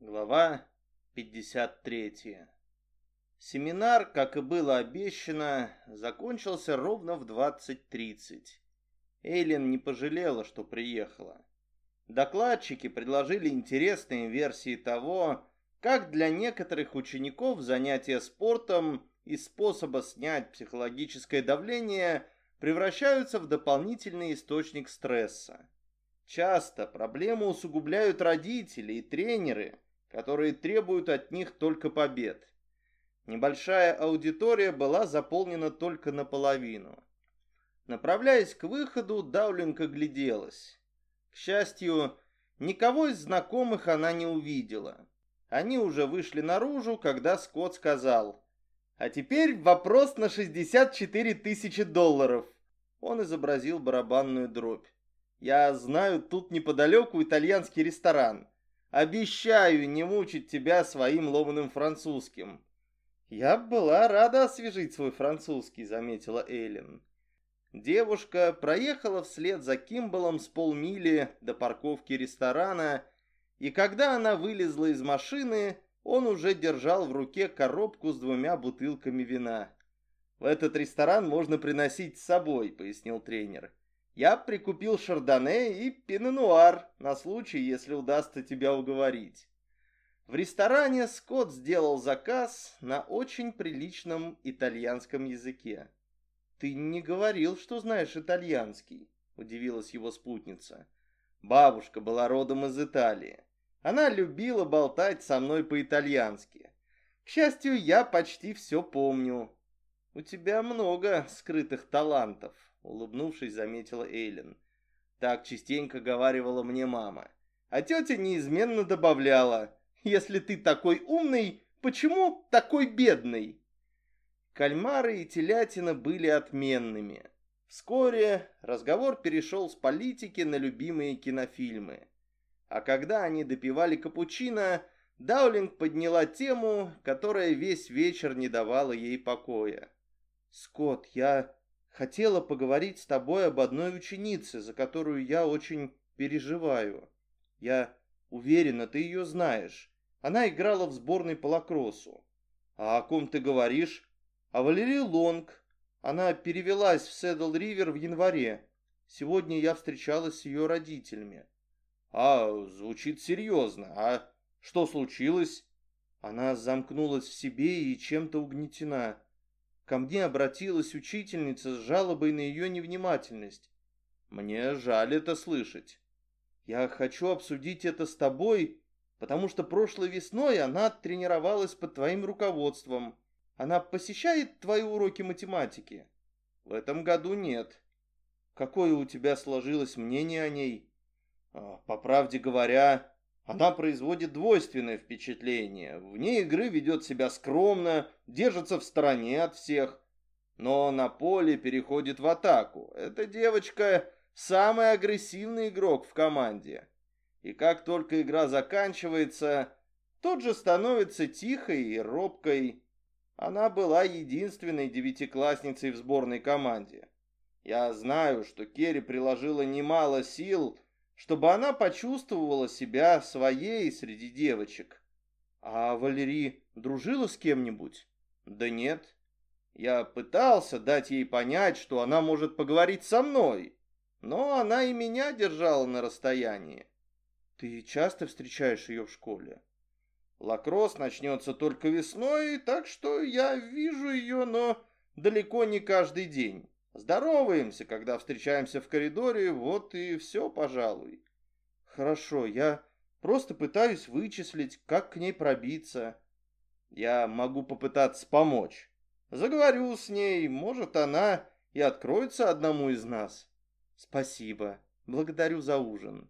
Глава 53. Семинар, как и было обещано, закончился ровно в 20.30. Эйлин не пожалела, что приехала. Докладчики предложили интересные версии того, как для некоторых учеников занятия спортом и способа снять психологическое давление превращаются в дополнительный источник стресса. Часто проблему усугубляют родители и тренеры – которые требуют от них только побед. Небольшая аудитория была заполнена только наполовину. Направляясь к выходу, Даулинг огляделась. К счастью, никого из знакомых она не увидела. Они уже вышли наружу, когда Скотт сказал, «А теперь вопрос на 64 тысячи долларов». Он изобразил барабанную дробь. «Я знаю, тут неподалеку итальянский ресторан. Обещаю не мучить тебя своим ломаным французским». «Я была рада освежить свой французский», — заметила Эйлин. Девушка проехала вслед за Кимбалом с полмили до парковки ресторана, и когда она вылезла из машины, он уже держал в руке коробку с двумя бутылками вина. «В этот ресторан можно приносить с собой», — пояснил тренер я прикупил шардоне и пино-нуар на случай, если удастся тебя уговорить. В ресторане Скотт сделал заказ на очень приличном итальянском языке. «Ты не говорил, что знаешь итальянский», — удивилась его спутница. Бабушка была родом из Италии. Она любила болтать со мной по-итальянски. К счастью, я почти все помню. У тебя много скрытых талантов улыбнувшись, заметила Эйлин. Так частенько говаривала мне мама. А тетя неизменно добавляла, если ты такой умный, почему такой бедный? Кальмары и телятина были отменными. Вскоре разговор перешел с политики на любимые кинофильмы. А когда они допивали капучино, Даулинг подняла тему, которая весь вечер не давала ей покоя. «Скотт, я хотела поговорить с тобой об одной ученице, за которую я очень переживаю. Я уверена, ты ее знаешь. Она играла в сборной по лакроссу. А о ком ты говоришь? О Валерии Лонг. Она перевелась в Седл-Ривер в январе. Сегодня я встречалась с ее родителями. А, звучит серьезно. А что случилось? Она замкнулась в себе и чем-то угнетена. Ко мне обратилась учительница с жалобой на ее невнимательность. Мне жаль это слышать. Я хочу обсудить это с тобой, потому что прошлой весной она тренировалась под твоим руководством. Она посещает твои уроки математики? В этом году нет. Какое у тебя сложилось мнение о ней? А, по правде говоря, она производит двойственное впечатление. Вне игры ведет себя скромно, держится в стороне от всех. Но на поле переходит в атаку. Эта девочка самый агрессивный игрок в команде. И как только игра заканчивается, тот же становится тихой и робкой. Она была единственной девятиклассницей в сборной команде. Я знаю, что Керри приложила немало сил, чтобы она почувствовала себя своей среди девочек. А Валерий дружила с кем-нибудь? Да нет. Я пытался дать ей понять, что она может поговорить со мной, но она и меня держала на расстоянии. Ты часто встречаешь ее в школе? Лакросс начнется только весной, так что я вижу ее, но далеко не каждый день. Здороваемся, когда встречаемся в коридоре, вот и все, пожалуй. Хорошо, я просто пытаюсь вычислить, как к ней пробиться. Я могу попытаться помочь. Заговорю с ней, может, она и откроется одному из нас. Спасибо, благодарю за ужин.